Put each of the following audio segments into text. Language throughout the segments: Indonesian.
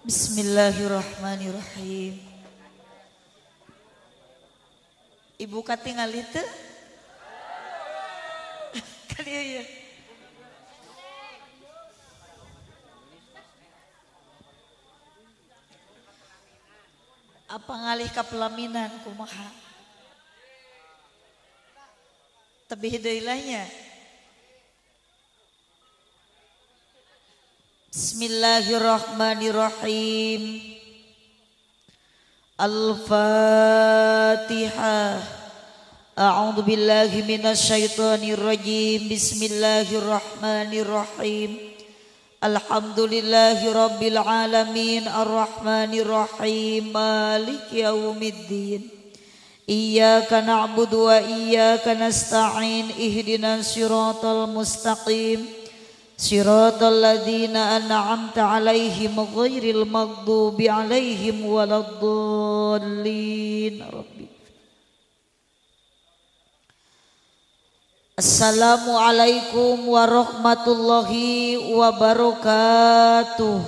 Bismillahirrahmanirrahim. Ibu katingal itu? Kali ya. Apa ngalih ke pelaminan kumaha? Tebih deulanya. Bismillahirrahmanirrahim. Al-Fatihah. A'udzu billahi minasyaitonir rajim. Bismillahirrahmanirrahim. Alhamdulillahi rabbil alamin arrahmanir rahim maliki yaumiddin Iyyaka na'budu wa iyyaka nasta'in ihdinas siratal mustaqim siratal ladzina an'amta 'alaihim ghairil maghdubi 'alaihim waladdallin. Assalamualaikum warahmatullahi wabarakatuh.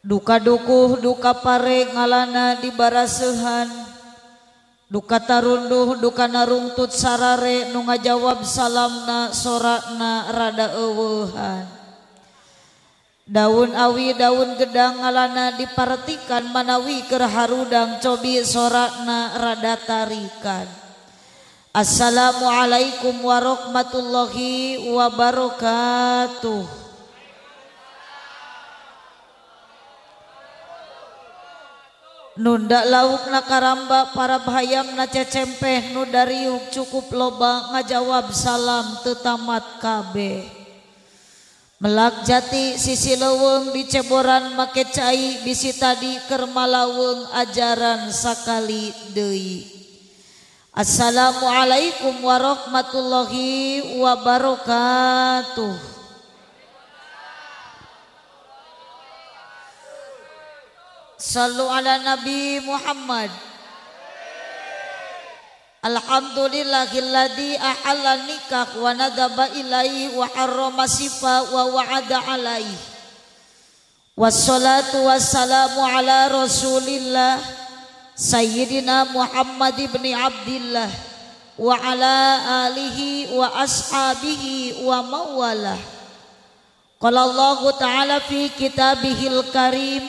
Duka dukuh duka pare ngalana di barasehan duka tarunduh duka narungtut sarare nu ngajawab salamna sorakna rada eueuhan. Daun awi daun gedang ngalana dipartikan manawi keur harudang cobi sorakna rada tarikan. Assalamualaikum warahmatullahi wabarakatuh. nunda lauk na karamba para bayam na cecempeh nu dariuk cukup loba ngajawab salam tetamat kabe. Melak jati sisi leweng di ceboran make cai bisi tadi kermalaweng ajaran sakali deui. Assalamualaikum warahmatullahi wabarakatuh. Sallu ala Nabi Muhammad. Alhamdulillahilladzi ahalla nikah wa nadaba ilaihi wa harrama sifa wa wa'ada alaihi. Wassalatu wassalamu ala Rasulillah Sayyidina Muhammad ibn Abdillah wa ala alihi wa ashabihi wa mawalah. Qala Allah Ta'ala fi kitabihil karim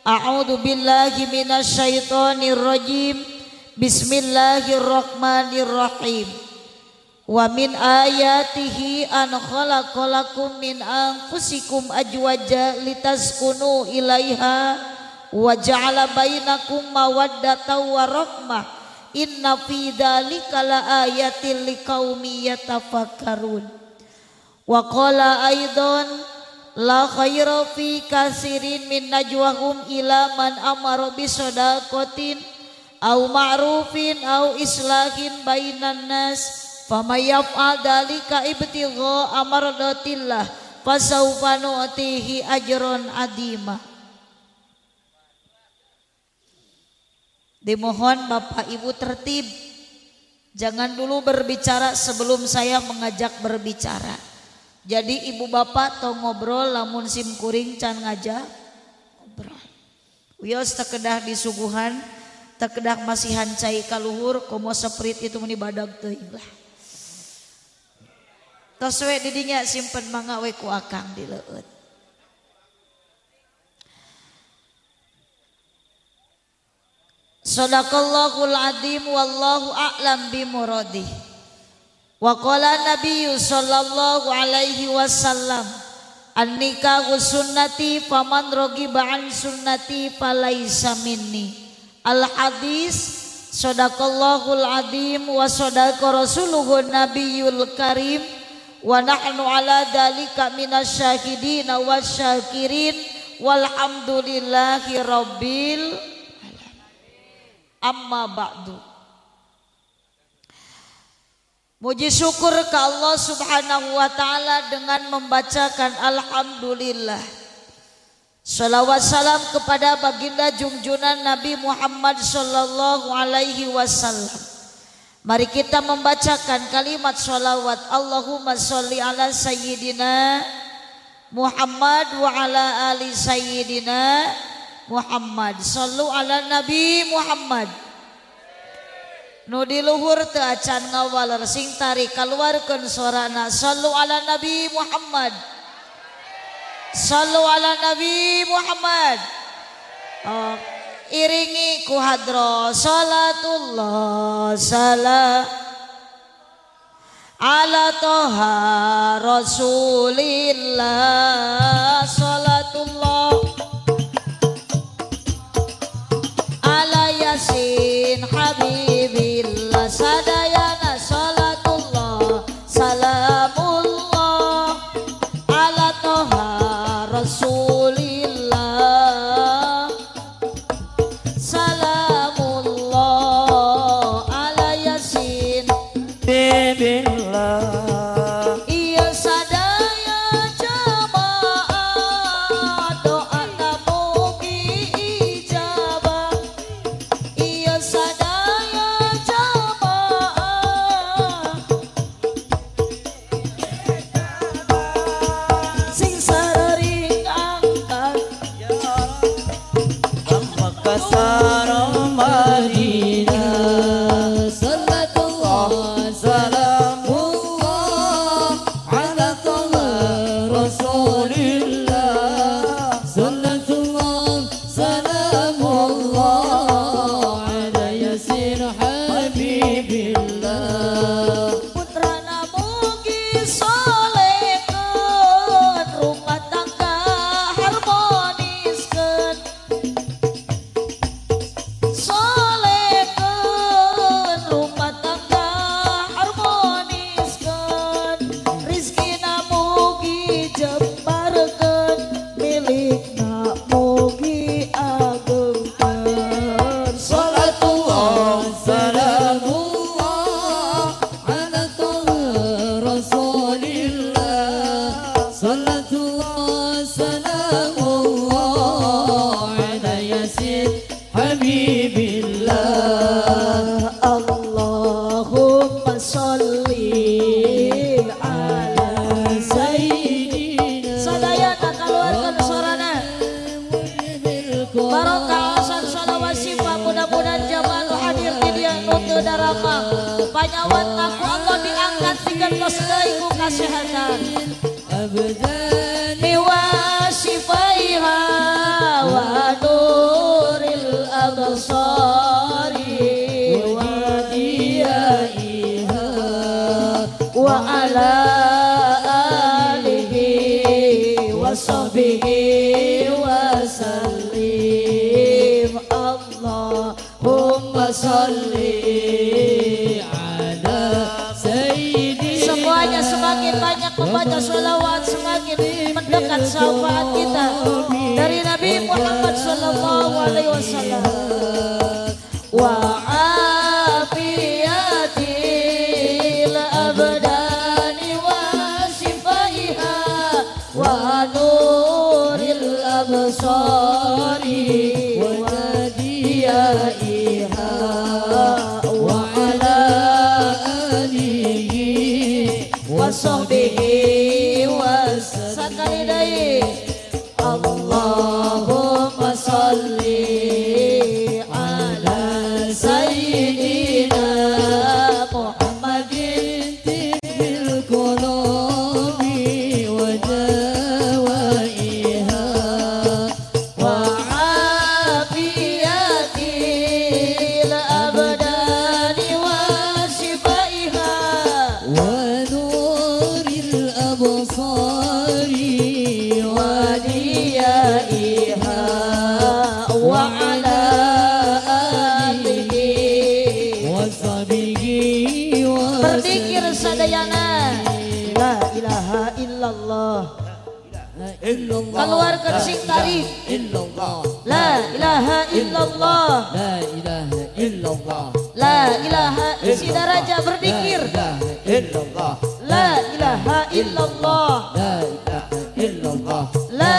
A'udzu billahi minasyaitonir rajim Bismillahirrahmanirrahim. Wa min ayatihi an khalaqalakum min anfusikum ajwaja litaskunu ilaiha wa ja'ala bainakum mawaddatan wa rahmah. Inna fi dzalika laayatil liqaumi yatafakkarun. Wa qala aidan la khaira fi kasirin min najwahum ila man amara bi sadaqatin au ma'rufin au islahin bainan nas. Famayaf'al dalika ibtigha amardatillah fasawfa nu'tihi ajron adima. Dimohon Bapak Ibu tertib Jangan dulu berbicara sebelum saya mengajak berbicara Jadi ibu bapak tau ngobrol lamun sim kuring can ngajak ngobrol. Wios tekedah disuguhan kedah masih hancai kaluhur komo seprit itu meni badag teuing lah tos we didinya simpen mangga we ku akang di leueut Sadaqallahul adim wallahu a'lam bimuradi. Wa qala Nabi sallallahu alaihi wasallam An-nikahu sunnati faman rogiba an sunnati falaisa minni. Al hadis Sadaqallahul adim wa sadaqa rasuluhun nabiyul karim wa nahnu ala dalika minasyahidin wa syakirin walhamdulillahi rabbil amma ba'du Muji syukur ke Allah subhanahu wa ta'ala dengan membacakan Alhamdulillah. Salawat salam kepada baginda junjunan Nabi Muhammad sallallahu alaihi wasallam. Mari kita membacakan kalimat salawat Allahumma salli ala sayyidina Muhammad wa ala ali sayyidina Muhammad. Sallu ala Nabi Muhammad. Nudi luhur te acan ngawaler sing tari keluarkan suarana Sallu ala Nabi Muhammad Sallu ala Nabi Muhammad oh. Iringi ku hadro Salatullah salam Ala toha Rasulillah Salat sadayana salatullah salamullah ala toha rasulillah. Salam Aleluia, Senhor.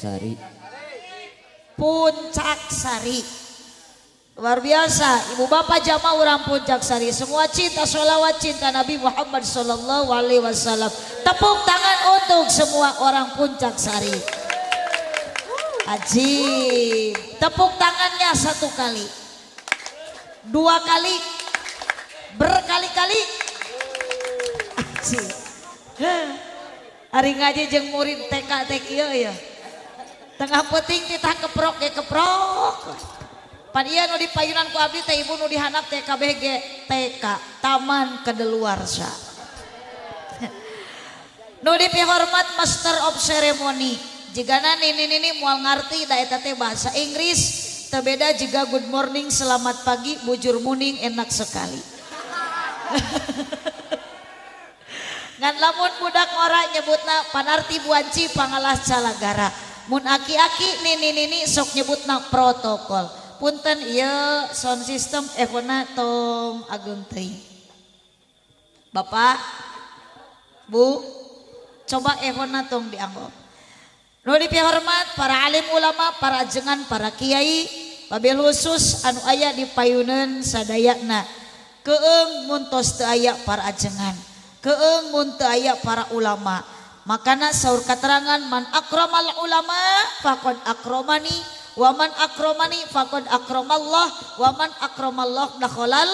sari Puncak Sari. Luar biasa, ibu bapak jamaah orang Puncak Sari. Semua cinta sholawat cinta Nabi Muhammad Sallallahu Alaihi Wasallam. Tepuk tangan untuk semua orang Puncak Sari. Ajib. Tepuk tangannya satu kali. Dua kali. Berkali-kali. Heh. Hari ngaji jeung murid TK TK ya. Tengah peting kita keprok ya keprok. Pan iya nu dipayunan ku abdi teh ibu nu dihanap TKBG TK Taman Kedeluarsa. nu dipihormat Master of Ceremony. Jigana nini nini mual ngarti da eta bahasa Inggris. Teu beda juga good morning selamat pagi bujur muning enak sekali. Ngan lamun budak ora nyebutna panarti buanci pangalah calagara. Mun aki-aki nini nini sok nyebutna protokol. Punten iya sound system evona tong agung teuing. Bapak, Bu, coba evona tong dianggap. Nuli hormat para alim ulama, para jengan, para kiai, babil khusus anu aya di payunan sadayakna. Keeng muntos teu aya para ajengan. Keeng mun teu aya para ulama. Makana saur katerangan man akramal ulama faqad akramani wa man akramani faqad akramallah wa man akramallah dakhalal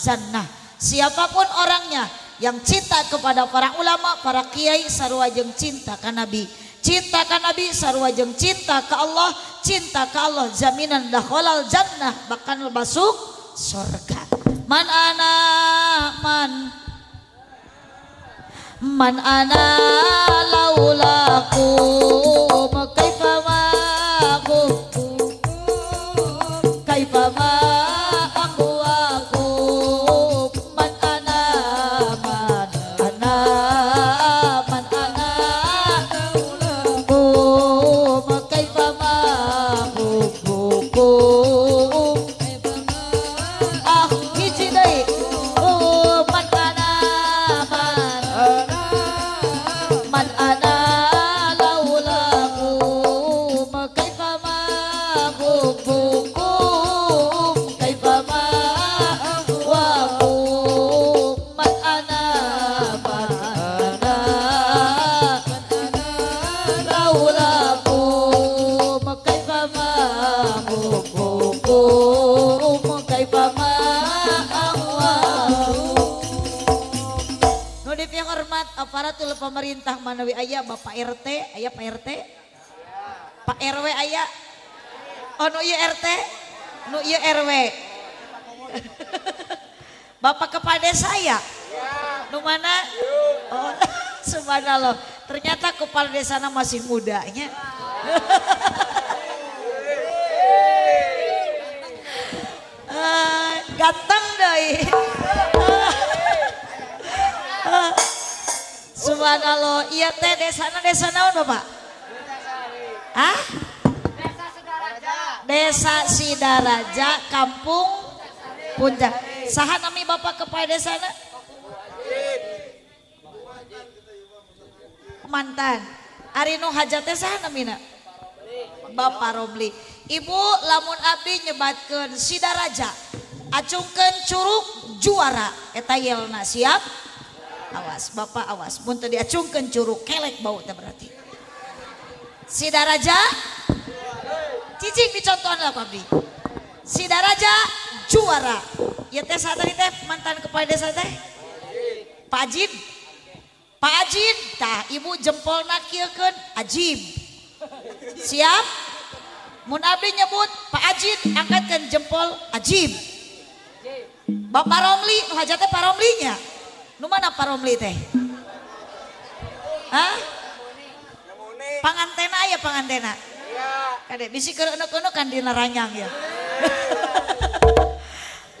jannah. Siapa pun orangnya yang cinta kepada para ulama, para kiai sarua jeung cinta ka Nabi. Cinta ka Nabi sarua jeung cinta ka Allah, cinta ka Allah jaminan dakhalal jannah bahkan masuk surga. Man ana man Man ana laulakum aparatur pemerintah manawi aya Bapak RT, aya Pak RT? Pak RW aya? Oh nu ieu RT? Nu ieu RW. Bapak kepala desa ya? Nu mana? Oh, subhanallah. Ternyata kepala desana masih mudanya. Ah, ganteng deh. Subhanallah, iya teh desa na desa naon Bapak? Ah? Desa Sidaraja. Desa Sidaraja, Kampung Puncak. Saha nami Bapak kepala desa na? Mantan. Ari nu hajat teh saha namina? Bapak Robli. Ibu lamun abdi nyebatkeun Sidaraja. Acungkeun curug juara eta yelna siap? Awas, Bapak awas. Mun teu diacungkeun curug kelek bau teh berarti. Sidaraja cicing dicontohan lah abdi si daraja juara. Ya teh saat tadi teh mantan kepala desa teh? Pak Ajib Pak Ajib tah ibu jempol nakilkan Ajib siap? Mun abdi nyebut Pak Ajib angkatkan jempol Ajib Bapak Romli hajatnya Pak Romli nya nu mana Pak Romli teh Hah? Pangantena ya pangantena. Kade bisi keur enek-enek kan dina ranyang ya.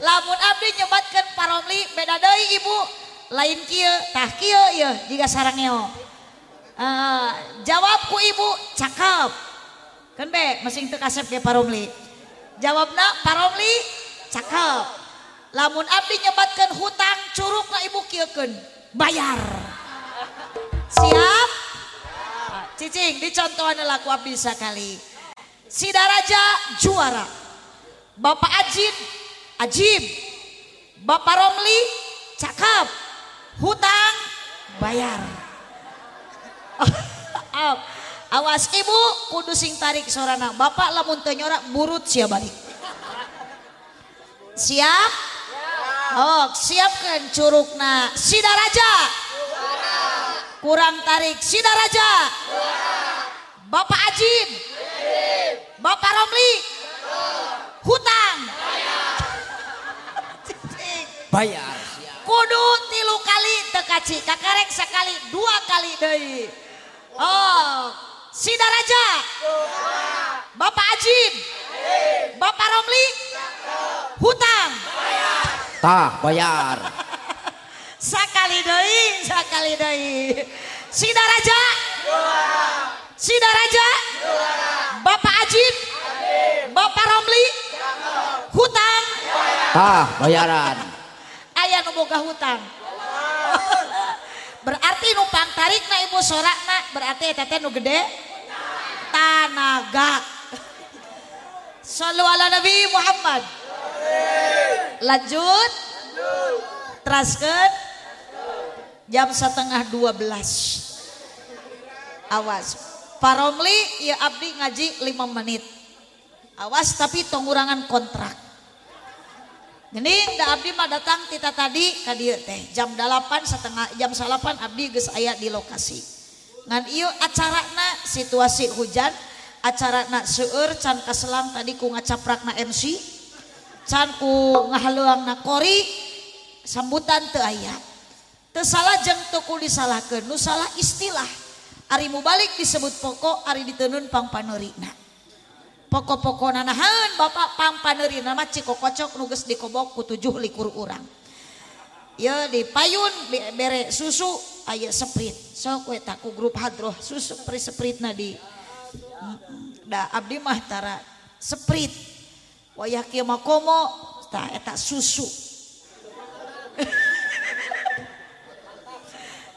Lamun abdi nyebatkeun paromli beda deui ibu. Lain kieu, tah kieu ieu jiga sarangeo. Uh, jawab ku ibu cakep. Kan be masing teu kasep ge paromli. Jawabna paromli cakep. Lamun abdi nyebatkeun hutang curugna ibu kieukeun bayar. Siap? Cicing dicontohan laku abdi sekali. Si Daraja juara. Bapak Ajib, Ajib. Bapak Romli cakep. Hutang bayar. Awas ibu kudu sing tarik sorana. Bapak lamun teu burut sia balik. Siap? Oh, siapkan curugna. Si Daraja kurang tarik Sida Raja. Bapak Ajin Bapak Romli. Hutang. Bayar. Kudu tilu kali tekaci kakarek sekali dua kali deui oh Sida Raja. Bapak Ajin Bapak Romli. Hutang tah bayar. Sakali deui sakali deui Sida Raja Sida Raja Bapak Ajib? Bapak Romli? Hutang? Tah bayaran. Aya nu boga hutang. Berarti numpang tarik na ibu sorakna berarti eta teh nu gede? Tanaga Sallu ala Nabi Muhammad lanjut. Teraskan jam setengah 12 awas. Paromli ya abdi ngaji 5 menit. Awas tapi pengurangan kontrak. Gening da abdi mah datang tita tadi ka dieu teh. Jam 8 setengah jam 8 abdi geus aya di lokasi. Ngan ieu acarana situasi hujan, acarana seueur can kaselang tadi ku ngacaprakna MC, macanku ngahaluang nakori sambutan te ayat jeung jeng tukul disalahkan nu salah istilah. Ari mubalik disebut pokok Ari ditenun pang panerina. Pokok-pokok nanahan bapak pang panerina mah ciko kocok nuges dikobok ku tujuh likur urang. Ya di payun bere susu aya seprit. Sok we taku grup hadroh susu pri seprit na di da abdi mah tara seprit. Wayah kieu mah komo tah eta susu.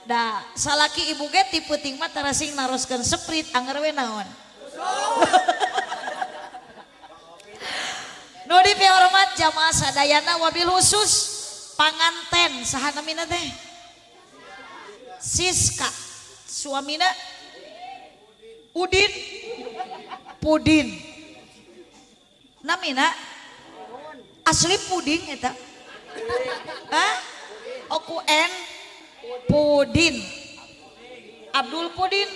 da salaki ibu ge tipe ting mah tara sing naroskeun seprit anger we naon. Nu dipihormat jamaah sadayana wabil khusus panganten saha namina teh? Siska. Suamina Udin Pudin. namina? Asli puding eta. Hah? Oku N Pudin Abdul Pudin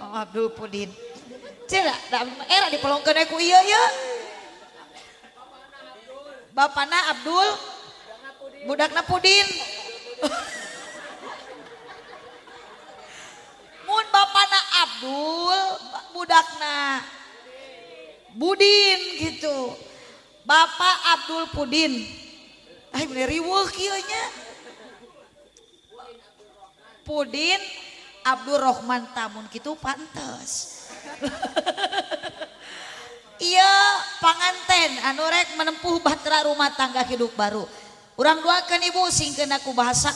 oh, Abdul Pudin Cila, era di pelongkeun ku ieu ieu Bapana Abdul? Budakna Pudin Mun bapana Abdul budakna Budin gitu. Bapak Abdul Pudin. Eh, Ay, nya. Pudin Abdul Rahman tamun gitu pantes. Iya panganten anu rek menempuh bahtera rumah tangga hidup baru. Urang doakan ibu singkeun aku bahasa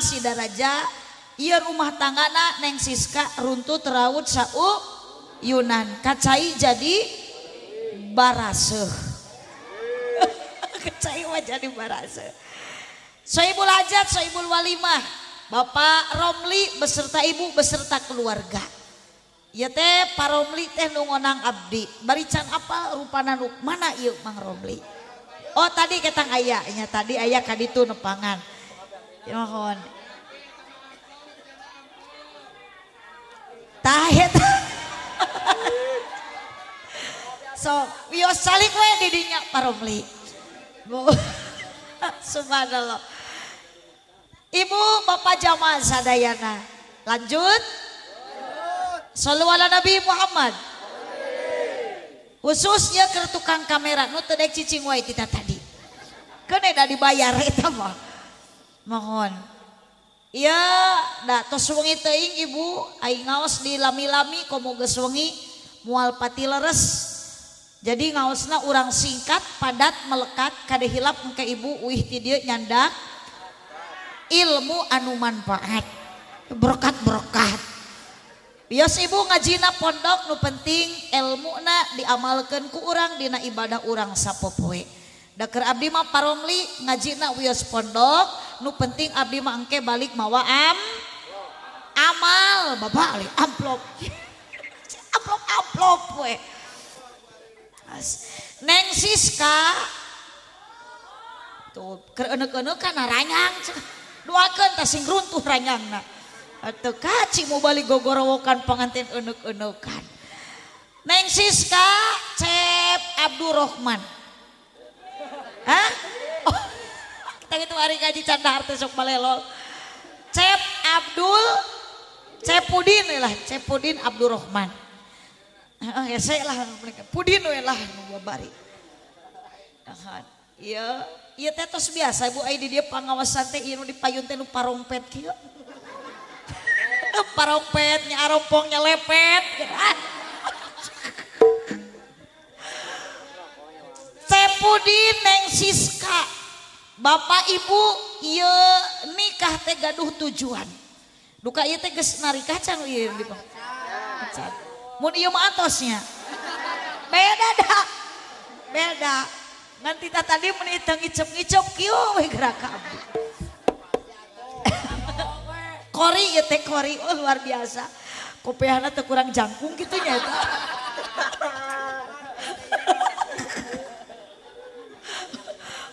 si daraja. Ieu rumah tanggana neng siska runtut raut sau Yunan. Kacai jadi baraseuh. mah jadi baraseuh. Soibul hajat, soibul walimah. Bapak Romli beserta ibu beserta keluarga. Ya teh paromli teh nu ngonang abdi. Bari can apa rupana nu mana ieu Mang Romli? Oh tadi ketang aya nya tadi aya kaditu nepangan. Ya mohon. Tah eta. so, wios salik we di dinya paromli. Bu. Subhanallah. Ibu Bapak Jamaah Sadayana. Lanjut. Sallu ala Nabi Muhammad. Khususnya ke tukang kamera nu teu cicing wae kita tadi. Kene da dibayar eta mah. Mohon. Iya, da tos wengi teuing Ibu aing ngaos di lami-lami komo geus wengi moal pati leres. jadi ngaosna urang singkat padat melekat kada hilap ke ibu uih ti dieu nyandak ilmu anu manfaat berkat berkat bias ibu ngajina pondok nu penting ilmu na diamalkan ku urang dina ibadah urang sapopoe. Dakar abdi mah paromli ngajina wios pondok nu penting abdi mah engke balik mawa am amal babalik amplop. Amplop amplop we. Neng Siska. Tuh keunek-eunek kana ranyang. Doakeun tah sing runtuh ranyangna atau kaci mau balik gogorowokan pengantin unuk-unukan Neng Siska Cep Abdurrahman. Hah? Oh, kita gitu hari gaji canda harta sok balelol Cep Abdul Cepudin lah Cepudin Abdurrahman Ah, Iyaos biasa ibu ai di dia pengawasan teh ieu nu dipayun teh nu parompet kieu. parompetnya arompongnya lepet. Teh Pudin neng Siska. Bapak Ibu ieu nikah teh gaduh tujuan. Duka ieu teh geus narikah can ieu di Macan. Mun ieu mah atosnya. Beda dah. Beda. Nganti tadi meniteng ngicep-ngicep kieu we gerak kori ya teh kori. Oh luar biasa. Kopiahna teh kurang jangkung gitu nya eta.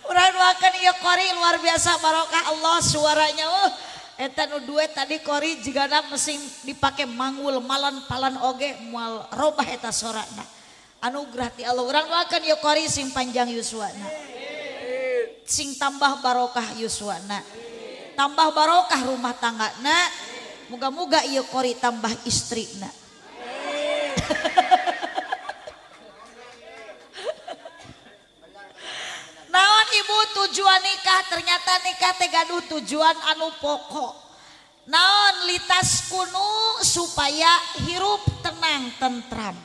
Urang doakan ieu kori luar biasa barokah Allah suaranya oh Eta nu duet tadi kori jika ada mesin dipake manggul malan palan oge mual robah eta sorana. Anugerah ti Allah. Urang doakan ye kori sing panjang yuswana. Sing tambah barokah yuswana. Tambah barokah rumah tangga na muga-muga ieu kori tambah istri na ibu tujuan nikah ternyata nikah teh gaduh tujuan anu pokok. Naon litas kuno supaya hirup tenang tentram.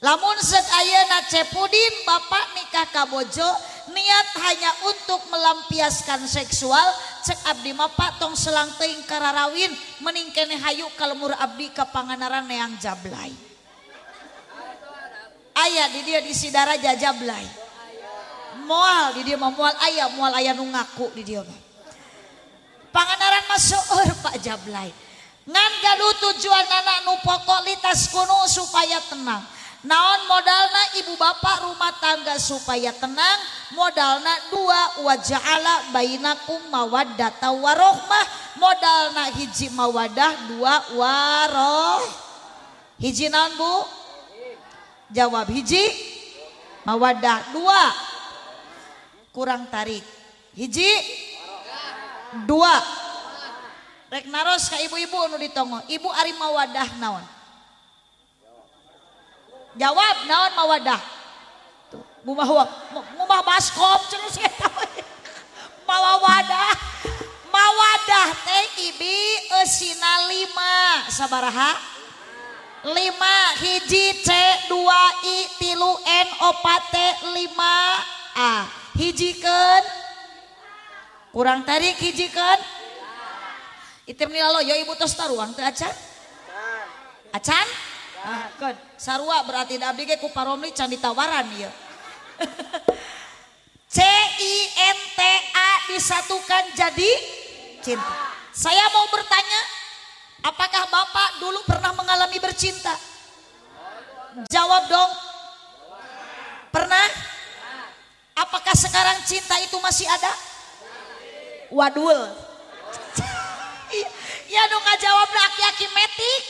Lamun set ayeuna cepudin bapak nikah kabojo niat hanya untuk melampiaskan seksual cek abdi mah pak tong selang teing kararawin mening kene hayu kalemur abdi ke panganaran neang jablay. Ayah di dia di sidara jajablay mual di dia mah mual ayah mual ayah nu ngaku di dia mah. Panganaran masuk pak jablay. Ngan gaduh tujuan anak nu pokok litas kuno supaya tenang. Naon modalna ibu bapak rumah tangga supaya tenang? Modalna dua waja'ala bainakum mawaddata warohmah. Modalna hiji mawadah dua waroh. Hiji naon bu? Jawab hiji mawadah dua kurang tarik. Hiji? Dua. Rek naros ka ibu-ibu nu ditongo. Ibu ari mawadah naon? Jawab naon mawadah? Tuh mumah mumah baskom terus eta mawadah mawadah teh ibi eusina lima. Sabaraha? Lima. Hiji c dua i tilu n opat t lima a. hijikeun kurang tarik hijikeun item nilalo yo ibu tos taruang teu acan acan Ah, kan sarua berarti abdi ge ku paromli can ditawaran ya. C I N T A disatukan jadi cinta. Saya mau bertanya, Apakah Bapak dulu pernah mengalami bercinta? Jawab dong. Pernah? Apakah sekarang cinta itu masih ada? Wadul. ya dong nggak jawab aki-aki metik.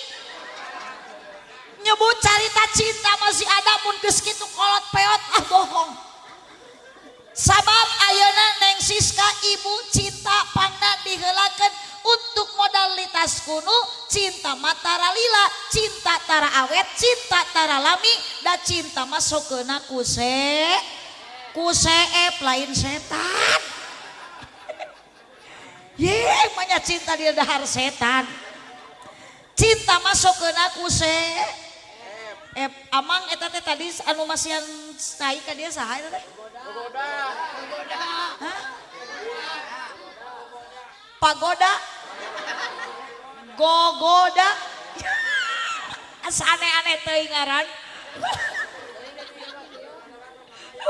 Nyebut cerita cinta masih ada pun geus kitu kolot peot ah bohong. Sabab ayeuna Neng Siska ibu cinta pangna dihelakeun untuk modalitas kuno cinta matara lila cinta tara awet cinta tara lami dan cinta masuk ke kuse kuseep lain setan. Ye banyak cinta dia dahar setan. Cinta masuk ke kuse eh amang eta teh tadi anu masian tai ka dia saha eta teh? Pagoda. Pagoda. Gogoda. Asa aneh-aneh ngaran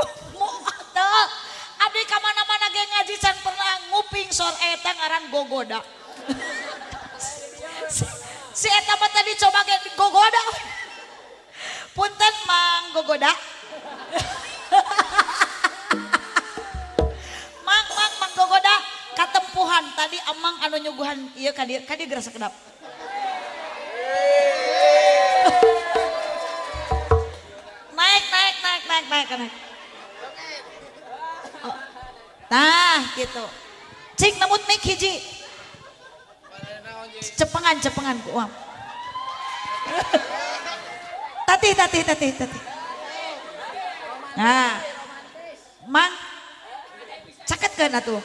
abdi ka mana-mana ge ngaji can pernah nguping sor eta ngaran gogoda. Si, si eta mah tadi coba ge gogoda. Punten mang gogoda. Mang mang mang gogoda. Katempuhan tadi amang anu nyuguhan iya kadir kadir gerasa kedap. Naik naik naik naik naik naik. Nah gitu cik namut mik hiji cepengan cepengan ku uam tati tati tati tati nah mang caket kan atuh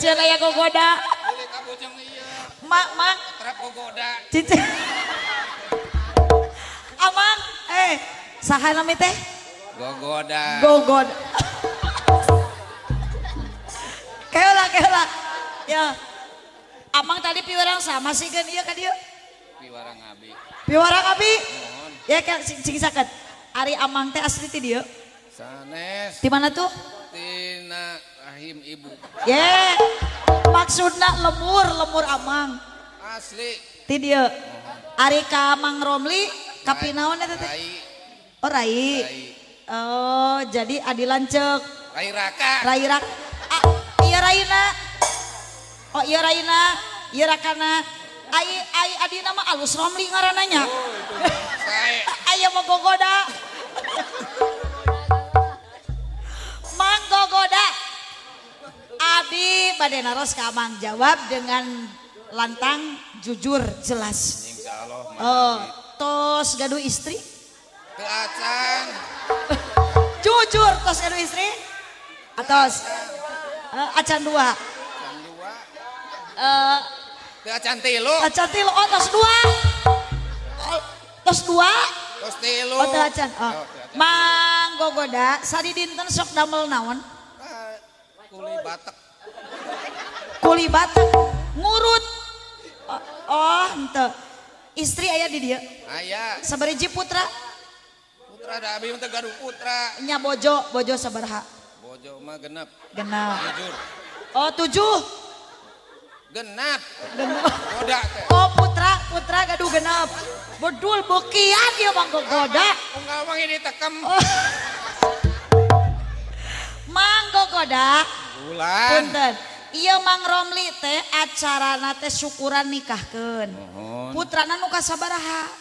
Siapa ya gogoda? Mak, mak. Gogoda. Cici. Amang, eh, saha nami teh? Gogoda. Gogoda. Keula, keula. Ya. Amang tadi piwarang sama sih kan iya kan dia? Piwarang abi. Piwarang abi. Mohon. Ya kan sing sing sakit. Ari Amang teh asli ti dia. Sanes. Di mana tuh? Tina rahim ibu. Ye. Maksudna lemur, lemur Amang. Asli. Ti dia. Ari ka Mang Romli kapinaon eta teh? Rai. Oh Rai. Rai. Oh jadi Adi Lancek. Rai Raka. Rai Rak. Iya Raina. Oh iya Raina. Iya Rakana. Ai ai Adi nama alus Romli ngarananya. Saya. Aya mau gogoda. Mang gogoda. Abi bade naros ka Amang jawab dengan lantang jujur jelas. Allah. Oh, tos gaduh istri? Ke acan. Jujur tos gaduh istri? Atos. Eh, acan dua. Jam dua. Eh, Ke acan tilu. acan tilu. Oh, tos dua. Oh, tos dua. Terus tilu. Oh, teu acan. Oh. Oh, acan. Mang gogoda, sadi dinten sok damel naon? Ah, Kuli batak. Kuli batak ngurut. Oh, oh ente. Istri aya di dia. Ayah. Sabariji putra, Putra ada abi teh gaduh putra. nya bojo, bojo sabaraha? Bojo mah genep. Genap. Jujur. Oh, tujuh. Genap. Genap. Goda teh. Oh, putra, putra gaduh genap. Bedul bekian dia Mang gogoda. Unggal wangi ditekem. Oh. Mang gogoda. Bulan. Punten. Iya Mang Romli teh acarana teh syukuran nikahkeun. Mohon. Putrana nu sabaraha?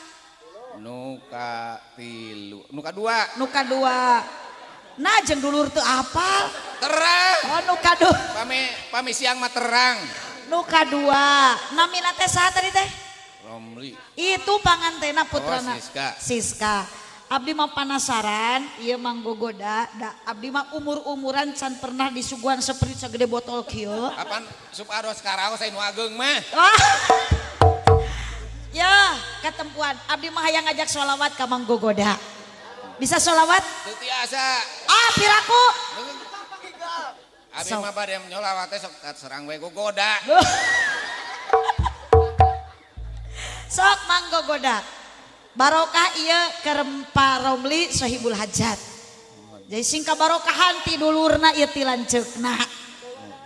Nuka tilu. Nuka dua. Nu kadua. Nah jeung dulur teu apal. Terang. Oh nu kadu. Pami pami siang mah terang. Nu kadua. Namina teh saha tadi teh? Romli. Itu pangantena putrana. Oh, Siska. Siska. Abdi mah penasaran, iya mang gogoda, da, abdi mah umur-umuran can pernah disuguhan seperti segede botol kieu. Kapan sup ados karao saya nu ageung mah. Wah. Ya, ketempuan. Abdi mah hayang ngajak sholawat ka Mang Gogoda. bisa sholawat? Biasa. Ah piraku. Abi mah bade nyolawatnya sok serang gue gogoda. sok manggo goda. Barokah iya kerempa romli sohibul hajat. Jadi singka barokahan tidulurna iya tilancekna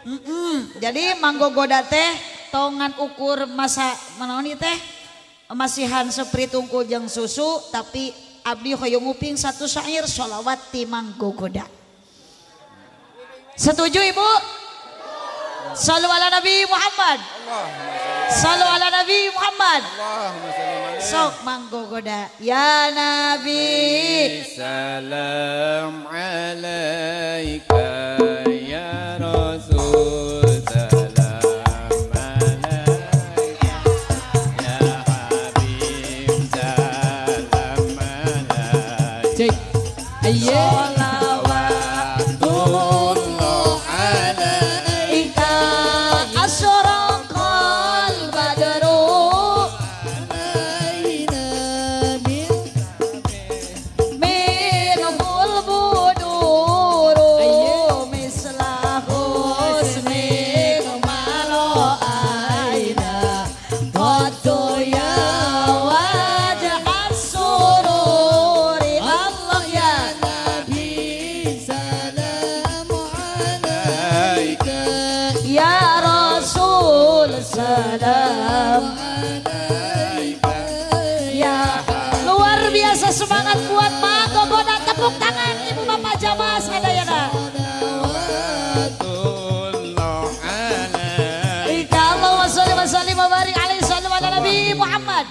mm -mm. jadi manggo goda teh tongan ukur masa menawan teh? Masihan seperti tungkul jeng susu tapi abdi hoyong nguping satu syair sholawat timang gogoda setuju ibu? Salu ala Nabi Muhammad. Salu ala Nabi Muhammad. Sok manggogoda Ya Nabi. Salam alaika Muhammad.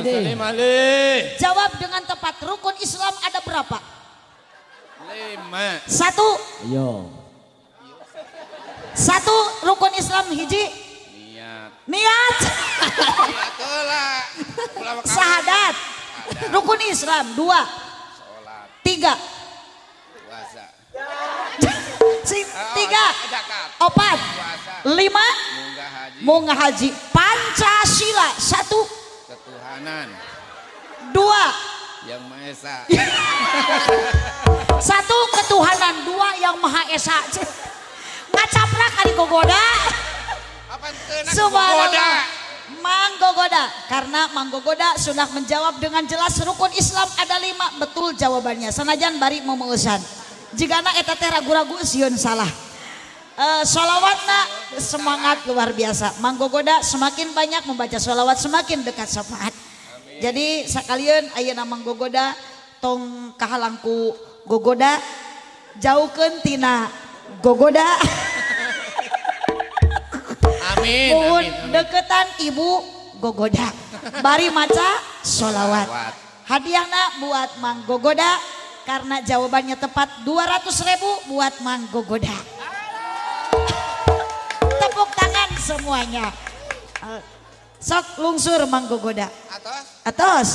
Alaihi Jawab dengan tepat rukun Islam ada berapa? Lima. Satu. Ayo. Satu rukun Islam hiji. Niat. Niat. Sahadat Rukun Islam Dua. Sholat. Tiga. Puasa. Oh, Tiga. Opat Lima. Munggah haji. Munggah haji Pancasila. Satu. Ketuhanan. Dua. Yang Maha Esa. Satu ketuhanan. Dua yang Maha Esa. Ngacaprak kali gogoda. Apa kena Subhanallah goda Manggogoda. Karena Manggogoda sudah menjawab dengan jelas Rukun Islam ada lima. Betul jawabannya. Sanajan bari mau mengusan Jika anak eta teh ragu-ragu salah Eh, Sholawatna semangat luar biasa Manggogoda semakin banyak membaca sholawat Semakin dekat syafaat Jadi sekalian ayeuna Manggogoda Tong kahalangku gogoda Jauhkeun tina gogoda Amin Mohon Amin amin. deketan ibu gogoda. Bari maca solawat. Solawat. Hadiahna buat Mang Gogoda karena jawabannya tepat 200 ribu buat Mang Gogoda. Tepuk tangan semuanya. Eh, Sok lungsur Mang Gogoda. Atas Atos.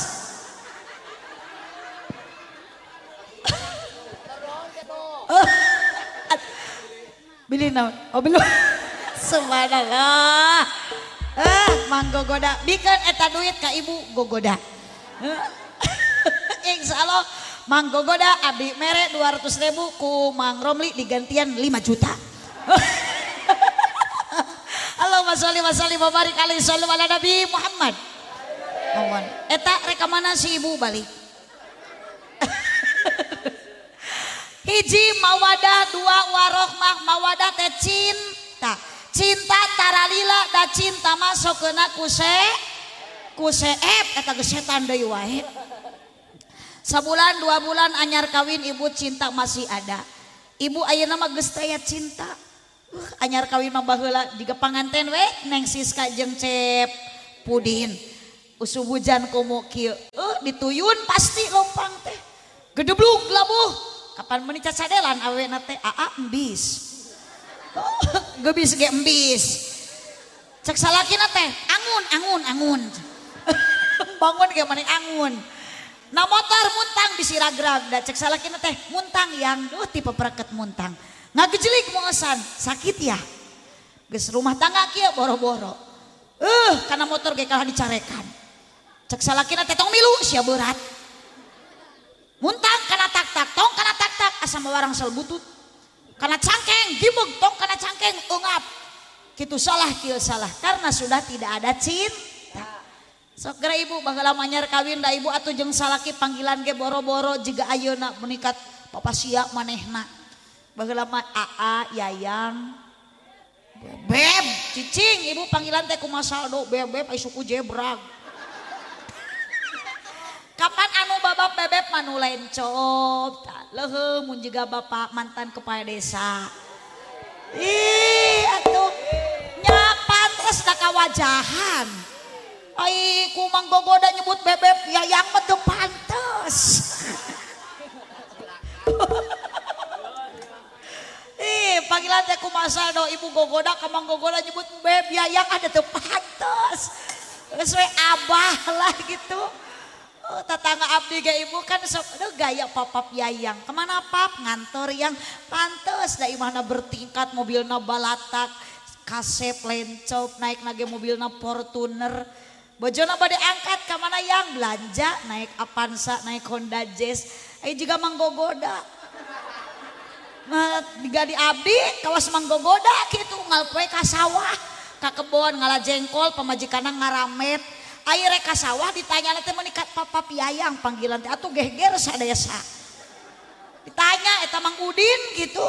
Oh, Bilih naon? Oh belum. Subhanallah. Eh, Mang Gogoda. Bikin eta duit ka ibu Gogoda. Eh, Insya Allah Mang Gogoda abdi mere 200 ribu ku Mang Romli digantian 5 juta. Allahumma sholli wa sallim wa barik alaihi sallu ala Nabi Muhammad. Awan. Eta reka mana si ibu balik? Hiji mawadah, dua warohmah, mawadah teh cinta. Cinta taralila da cinta masuk kena kuse kuseep eta geus setan deui wae. Sabulan dua bulan anyar kawin ibu cinta masih ada. Ibu ayeuna mah geus taya cinta. Uh, anyar kawin mah baheula di panganten we Neng Siska jeung Cep Pudin. Usuh hujan komo kieu. Uh, dituyun pasti lompang teh. Gedebluk labuh. Kapan menikah cadelan awena teh aa embis. Gebis ge embis. Cek salakina teh angun angun angun. Bangun ge maning angun. Na motor muntang bisi ragrag da cek salakina teh muntang yang duh tipe pereket muntang. ngagejelik mosan sakit ya? Geus rumah tangga kieu boro-boro. Eh uh, karena motor ge kalah dicarekan. Cek salakina teh tong milu sia berat. Muntang karena tak tak tong karena tak tak asam barang sel butut. Karena cangkeng gimung tong karena cangkeng ungap. Gitu salah kieu salah. Karena sudah tidak ada cinta. Sok gara ibu bagala manyar kawin da ibu atuh jeung salaki panggilan ge boro-boro jiga ayeuna menikat papa sia manehna. Mah aa yayang Beb, cicing, ibu panggilan teh kumaha saldo, bebeb ai suku jebrag. Kapan anu babab bebeb manu lencop, leuheuh mun juga bapak mantan kepala desa. Ih, atuh nya pantes da kawajahan. Ai ku manggogoda nyebut bebeb ya yang betul pantes. Panggilan teh kumaha do ibu gogoda ka manggogoda nyebut beb ya yang ada pantes. Geus we abah lah gitu. Oh, tetangga abdi ge ibu kan sok aduh gaya papap yayang. Ke mana pap? Ngantor yang pantes da imahna bertingkat mobilna balatak kasep lencop naik nage mobilna Fortuner. Bojona bade angkat ke mana yang belanja naik Avanza naik Honda Jazz. Ayo juga manggogoda. Nah, diga di abdi kawas manggogoda gitu ngalpoe ka sawah ka kebon ngala jengkol pemajikanna ngaramet. Air reka sawah ditanya nanti menikat papa piayang panggilan teh. Atuh geger sadesa ditanya eta Mang Udin gitu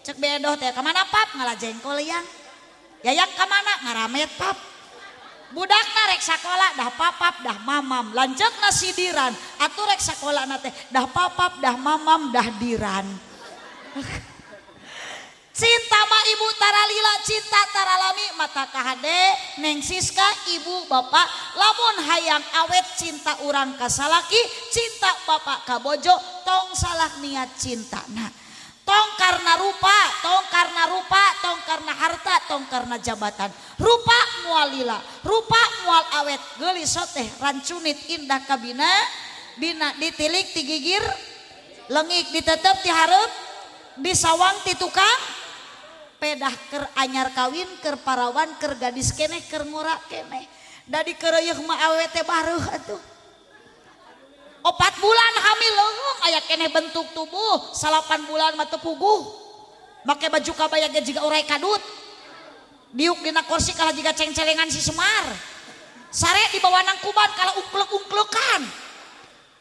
cek bedoh teh ke mana pap? Ngalah jengkol yang yayang ke mana ngaramet pap. Budak rek sekolah dah papap dah mamam. Lanjut nasidiran atuh rek sekolah nate dah papap dah mamam dah diran cinta mah ibu taralila cinta taralami mata kahade neng siska ibu bapak lamun hayang awet cinta urang kasalaki cinta bapak kabojo tong salah niat cinta nah tong karena rupa tong karena rupa tong karena harta tong karena jabatan. Rupa mual lila rupa mual awet. Gelis teh rancunit indah kabina bina ditilik tigigir lengik ditetep diharap disawang ti tukang pedah ker anyar kawin ker parawan ker gadis keneh ker ngora keneh dari kereyuh ma awet baru atuh. Opat bulan hamil leung aya keneh bentuk tubuh. Salapan bulan mah puguh. Make baju kabaya ge jiga urai kadut. Diuk dina kursi kala jiga cengcelengan si semar sare di bawah nang kuban kala ungklek-ungklekan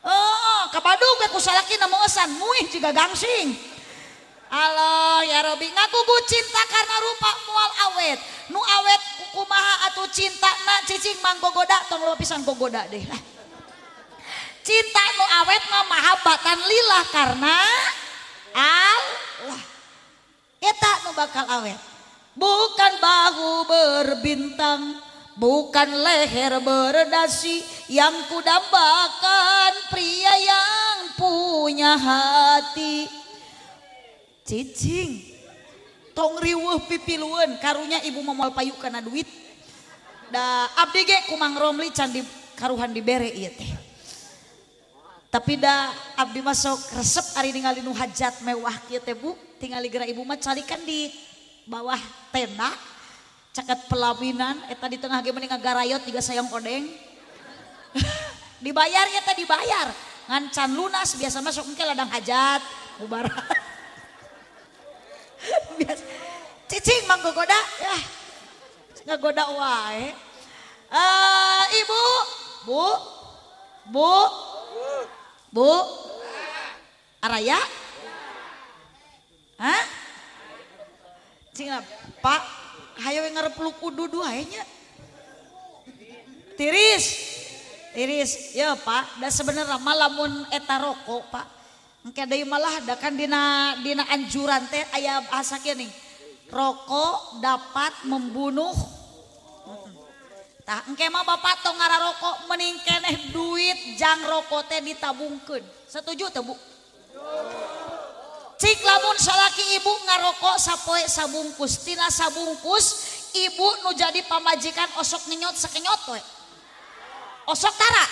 oh, oh, kabadung ge kusalaki na esan muih jiga gangsing. Allah ya Robi. Ngakugu cinta karena rupa mual awet. Nu awet kumaha atau cinta na cicing mang gogoda tong lo pisan gogoda deh. Cinta nu awet mah mahabbatan lillah karena Allah. Eta nu bakal awet. Bukan bahu berbintang bukan leher berdasi yang kudambakan pria yang punya hati cicing. Tong riweuh pipilueun karunya ibu mau payu kana duit. Da abdi ge kumang romli can di karuhan dibere ieu teh. Tapi da abdi masuk resep ari ningali nu hajat mewah kieu teh Bu. Tingali geura ibu mah carikan di bawah tenda caket pelaminan eta di tengah ge mending ngagarayot tiga sayang odeng. Dibayar ya dibayar. Ngan lunas biasa masuk engke ladang hajat bubaran Biasa. Cicing goda ya. Ngagoda wae. Uh, ibu, Bu. Bu. Bu. Araya? Hah? Cing Pak, hayo ngarep lu kudu dua nya. Tiris. Tiris, ya Pak, dan sebenarnya malamun eta rokok Pak Engke deui malah da kan dina dina anjuran teh aya bahasa nih. Rokok dapat membunuh Tah engke mah bapak tong ngara rokok mending keneh duit jang rokok teh ditabungkeun. Setuju teh Bu? Cik lamun salaki ibu ngarokok sapoe sabungkus tina sabungkus ibu nu jadi pamajikan osok nyenyot sakenyot we. Osok tara.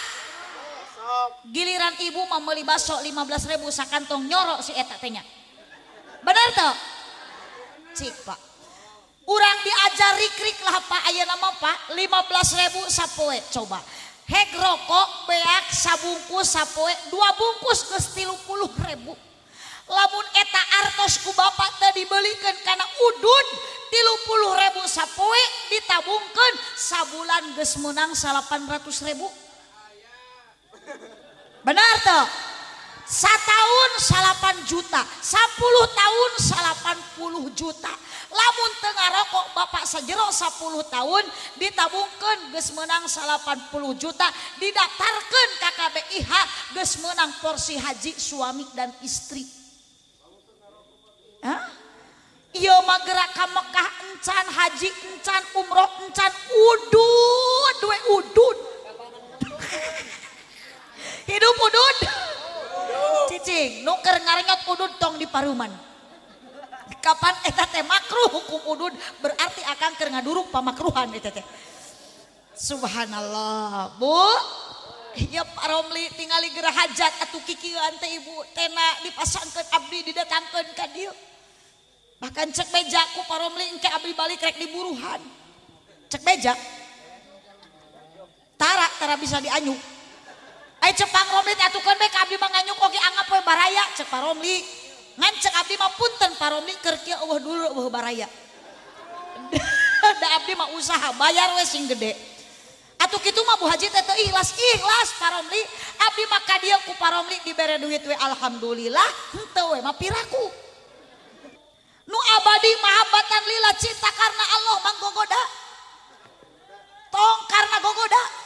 Giliran ibu membeli bakso 15 ribu sakantong nyorok si eta tanya benar tuh cik pak. Orang diajar rikrik lah pak. Ayah nama pak. 15 ribu sapoe. Coba. Hek rokok beak sabungkus sapoe. Dua bungkus ke puluh ribu. Lamun eta artos ku bapak tadi dibelikan karena udun tilu puluh ribu sapoe ditabungkan sabulan ges menang 800 ribu benar tuh. setahun salapan juta sepuluh tahun salapan puluh juta lamun tengah rokok bapak sejero sepuluh tahun ditabungkan ges menang salapan puluh juta didaftarkan KKBIH ges menang porsi haji suami dan istri Hah? Iya mah gerak ke Mekah encan, haji encan, umroh encan, udud, dua udud. hidup udud. Cicing nuker ngarenyot udud tong di paruman. Kapan eta makruh hukum udud berarti akan keur ngaduruk pamakruhan eta teh. Subhanallah bu. Ya Pak Romli tinggali gerah hajat atuh kikieuan teh ibu. Tena dipasangkeun abdi didatangkeun ka dieu. Bahkan cek beja ku Pak Romli engke abdi balik rek diburuhan. Cek beja tara tara bisa dianyuk Ay cepang Romli atukan baik abdi mah nganyuk oge anggap we baraya cek Pak Romli. Ngan cek abdi mah punten Pak Romli keur kieu eueuh dulu eueuh baraya. Da abdi mah usaha bayar we sing gede. Atuh kitu mah Bu Haji teh teu ikhlas ikhlas Pak Romli. Abdi mah ka dieu ku Pak Romli dibere duit we alhamdulillah henteu we mah piraku. Nu abadi mahabbatan lila cinta karena Allah manggogoda. Tong karena gogoda.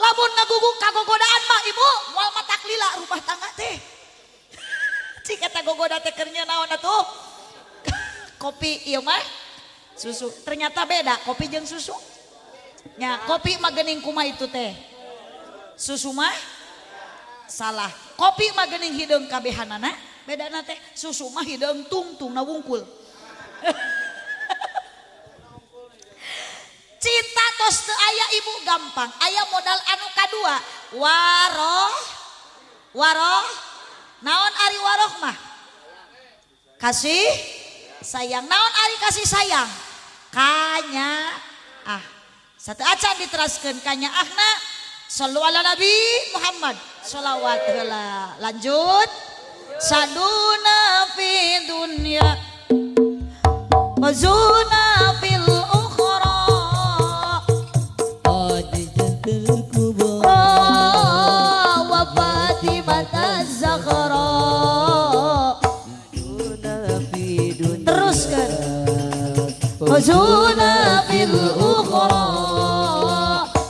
lamun nagugung kagogodaan mah ibu moal mata lila rumah tangga teh. Cik eta gogoda teh kernya naon atuh? Kopi ieu mah. Susu ternyata beda kopi jeung susu. Nya kopi mah geuning kumaha itu teh? Susu mah? Salah. Kopi mah geuning hideung kabehanana? Bedana teh susu mah hideung tungtung na wungkul Cinta tos teu aya ibu gampang, aya modal anu kadua. Waroh waroh naon ari waroh mah? Kasih sayang. Naon ari kasih sayang? Kanya ah satu acan diteraskan kanya ahna Sallu ala Nabi Muhammad Salawat. Lanjut Saduna fi dunya Wazuna fil Wazuna fil ukhra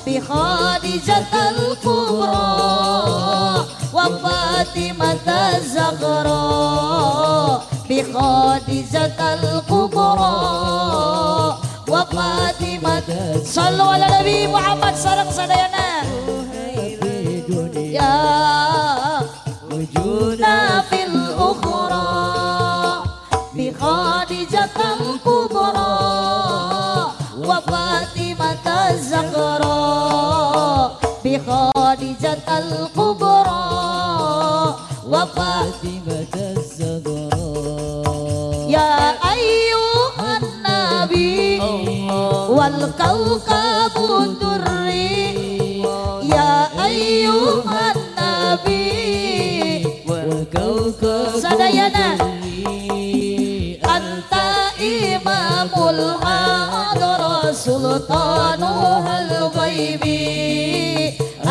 Bi Khadijah al-Kubra Wa Fatimah Az-Zahra Bi Khadijah al-Kubra Wa Fatimah Sallu ala Nabi Muhammad sareng sadayana في دنيا Ya وجونا bi khadijatal kubra wa فاطمة الزهراء ya ayyuhan nabi wal kawkabu durri ya ayyuhan nabi والكوكب Sadayana. الدري Anta imamul hadra sultanuhal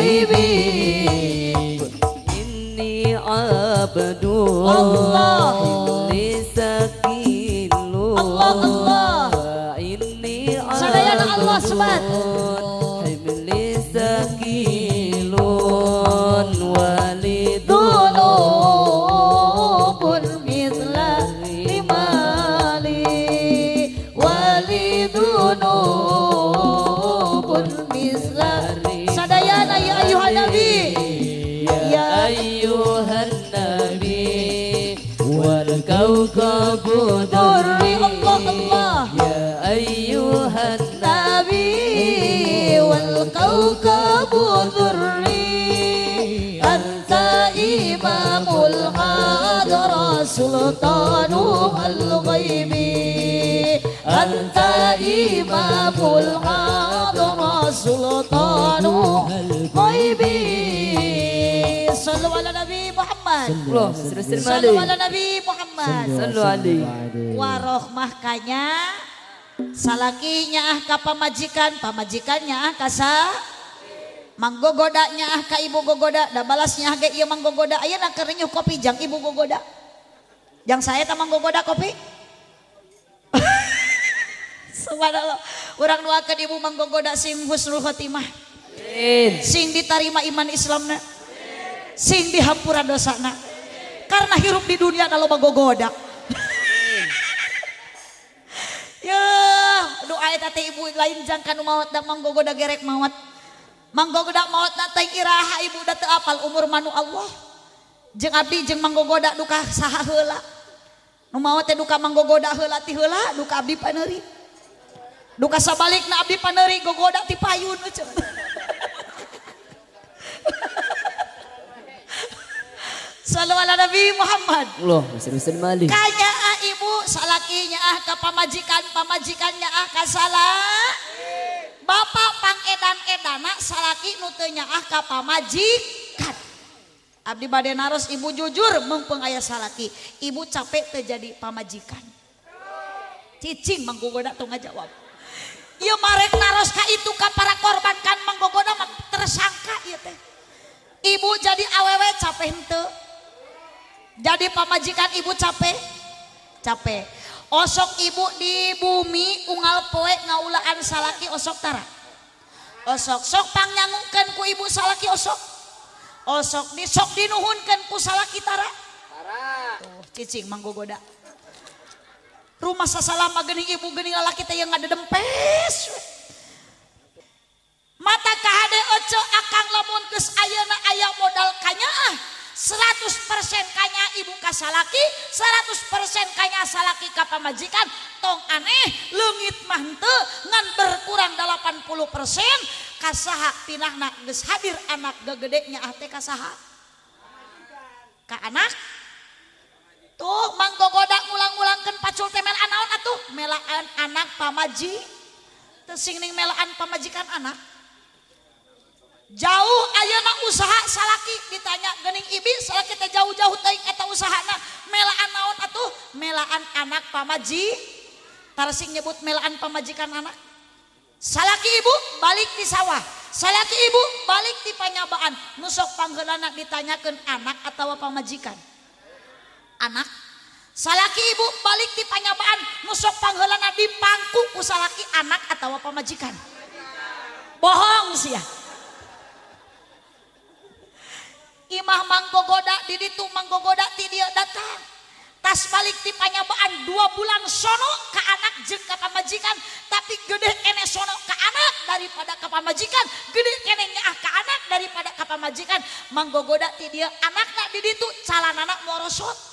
habibi Inni abdu Sallu ala Nabi Muhammad. Sallu ala Nabi. Muhammad. Sallu alaihi. Salakinya ah ka pamajikan Pamajikannya ah kasa Manggogodanya ah ka ibu gogoda Da balasnya ah ke iya manggogoda. Aya nak kerenyuh kopi jang ibu gogoda. Jang saya ta manggogoda kopi. Subhanallah. Orang nuakeun ibu manggogoda sing husnul khotimah. sing ditarima iman Islamna. Sing dihampura dosana. Karena hirup di dunia kalau gogodak ya doa tete ibu lain jang kanu maot da manggogoda gerek maot. manggogoda maot na teh iraha ibu da teu apal umur manu Allah. Jeung abdi jeung manggogoda duka saha heula. Nu maot teh duka manggogoda heula ti heula duka abdi paneuri duka sabalikna abdi paneuri gogoda ti payun Sallu ala Nabi Muhammad. Allah Rasul Malik Kanya ah ibu salakinya ah ke pamajikan pamajikannya ah ka salah. Bapak pangedan edana salaki nutenya ah ka pamajikan. Abdi bade naros ibu jujur mumpung aya salaki. Ibu capek terjadi pamajikan. Cicing manggogoda tuh ngajawab. Ieu marek naros ka itu ka para korban kan manggogoda mah tersangka ieu teh. Ibu jadi awewe capek henteu. Jadi pamajikan ibu capek? Capek. Osok ibu di bumi unggal poe ngaulaan salaki osok tara. Osok sok pangnyangukeun ku ibu salaki osok. Osok di sok dinuhunkeun ku salaki tara. Tuh, cicing manggogoda. Rumah sasalama geuning ibu geuning lalaki teh yang ada dempes. Mata kahade oco akang lamun geus ayeuna aya modal kanyaah 100% kanya ibu kasalaki 100% kanya salaki ka pamajikan. Tong aneh leungit mah henteu ngan berkurang 80% kasaha pinahna geus hadir anak gegedenya ah teh kasaha? Ka anak? Tuh manggogoda ngulang-ngulangkeun pacul teh melaan naon atuh? Melaan anak pamaji. Teu melaan pamajikan anak jauh ayeuna usaha salaki. Ditanya gening ibi salaki teh jauh-jauh teuing eta usahana. Melaan naon atuh? Melaan anak pamaji. Tarsing nyebut melaan pamajikan anak. Salaki ibu balik di sawah. Salaki ibu balik di panyabaan. Nusok panggeulana ditanyakeun anak atau pamajikan. Anak salaki ibu balik di panyabaan. Nusok panggeulana dipangku ku salaki anak atau pamajikan. Bohong sih ya imah manggogoda di ditu manggogoda ti dia datang. Tas balik ti panyabaan dua bulan sono ke anak jeung ka pamajikan. Tapi gede kene sono ke anak daripada ka pamajikan. Gede kene nyaah ka anak daripada ka pamajikan. Manggogoda ti dia anakna di ditu calanana morosot.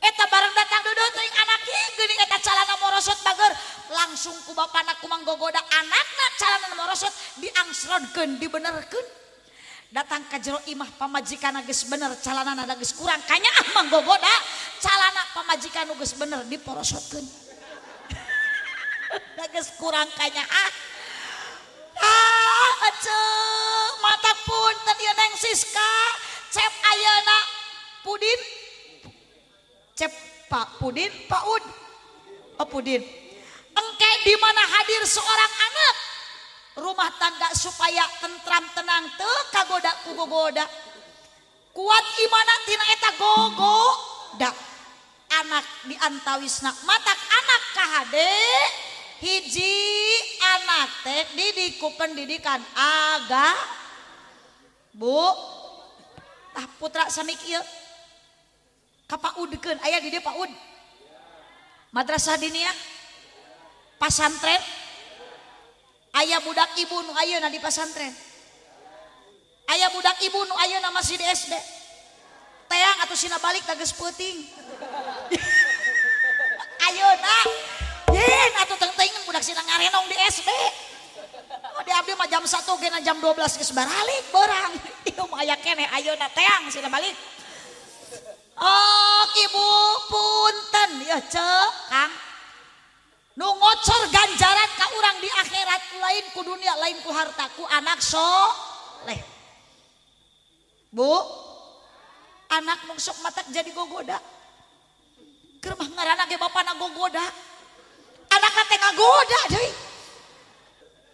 Eta bareng datang duduk teuing anak ieu geuning eta calana morosot bager. Langsung ku bapana ku manggogoda anakna calana morosot diangsrodkeun dibenerkeun datang ke jero imah pamajikan geus bener calana geus kurang. Kanya ah manggogoda calana pamajikan geus bener diporosotkeun. Da geus kurang kanya ah. Ah eceuk mata pun tadi neng Siska. Cep ayeuna pudin. Cep Pak Pudin Pak Ud oh Pudin. Engke di mana hadir seorang anak rumah tangga supaya tentram tenang teu kagoda ku gogoda kuat imana tina eta gogo. Da anak diantawisna. Matak anak kahade hiji anak teh didiku pendidikan. Aga bu tah putra samik ieu. Ka paudkeun aya di dieu paud madrasah dinia pasantren ayah budak ibu nu ayeuna di pasantren ayah budak ibu nu ayeuna masih di SD teang atau sina balik geus peuting. Ayeuna. Yen atuh teuing budak sina ngarenong di SD Oh, di abdi mah jam 1 gena jam 12 geus baralik berang ieu mah aya keneh ayeuna teang sina balik. Oh, ibu punten. Ya cek kang. Nu ngocor ganjaran ka urang di akhirat lain ku dunia lain ku hartaku anak so leh. Bu, anak sok matak jadi gogoda. Keur mah ngaranna ge bapana gogoda. Anak teh ngagoda deui.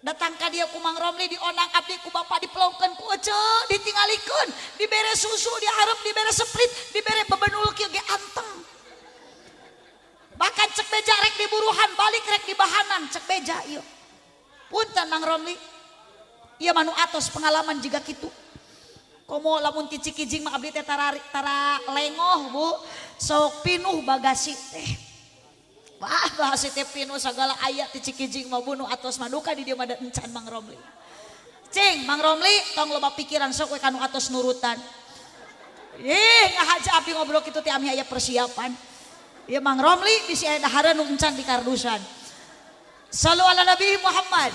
Datang ka dia ku Mang Romli di onang abdi ku bapak dipelongkeun ku ece ditinggalikeun dibere susu diharap dibere seprit dibere bebenul kieu ge anteng bahkan cek beja rek di buruhan balik rek di bahanan cek beja ieu punten Mang Romli. Ieu manu atos pengalaman juga gitu. Komo lamun ti cikijing mah abdi teh tara, tara lengoh bu. Sok pinuh bagasi teh. Wah, bahasa teh pinuh segala ayat ti cikijing mah bunuh atos maduka di dia mah da encan Mang Romli. Cing, Mang Romli, tong loba pikiran sok we kanu atos nurutan. Ih, ngahaja abdi ngobrol kitu teh ami aya persiapan. Ya Mang Romli bisi aya dahareun nu encan di kardusan. Salu ala Nabi Muhammad.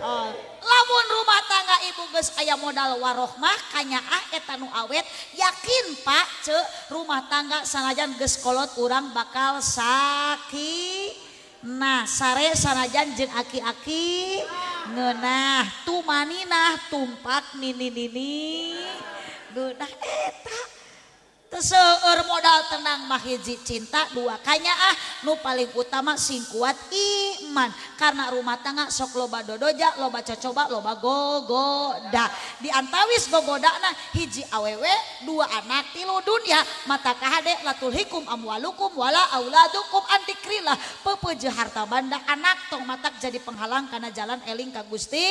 Oh. Lamun rumah tangga ibu geus aya modal warohmah kanyaah eta nu awet yakin Pak ce rumah tangga sanajan geus kolot urang bakal saki nah sare sanajan jeung aki-aki ngeunah tumaninah tumpak nini-nini geunah eta Seueur modal tenang mah hiji cinta dua kanya ah. Nu paling utama sing kuat iman. Karena rumah tangga sok loba dodoja loba cocoba loba gogoda. Diantawis gogoda nah hiji awewe dua anak tilu dunia. Mata kahade latul hikum amwalukum wala auladukum antikrilah pepeje harta banda anak tong matak jadi penghalang karena jalan eling ka Gusti